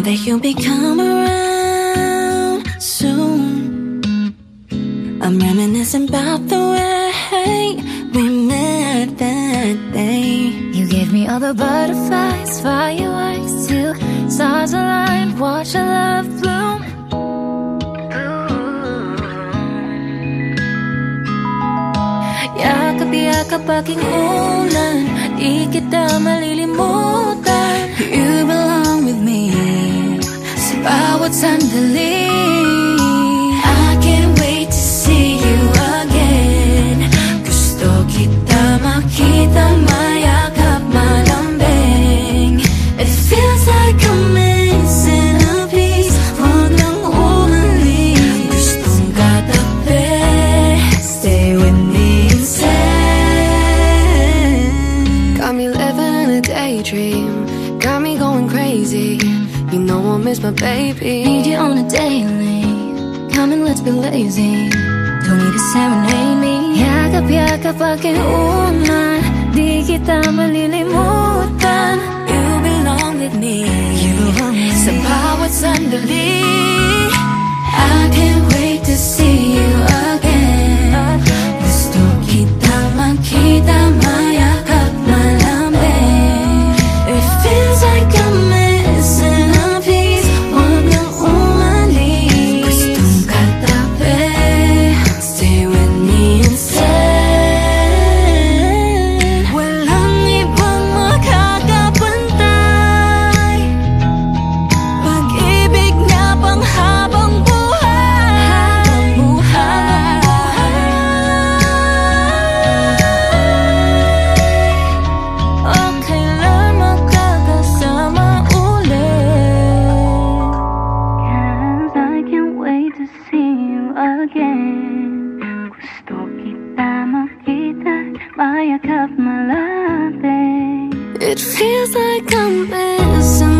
know that you'll be coming around soon. I'm reminiscing about the way we met that day. You gave me all the butterflies, fireworks, till stars aligned. Watch our love bloom. Yakap-yakap aking ulan oh, Di kita malilimutan bawat I can't wait to see you again Gusto kita It feels like I'm missing a piece Stay with me Got me living in a daydream. Miss my baby. Need you on a daily. Come and let's be lazy. Don't need to serenade me. Yakap-yakap aking ulan Di kita malilimutan You belong with me. You belong with Sa bawat sandali makita Mayakap malapit It feels like I'm missing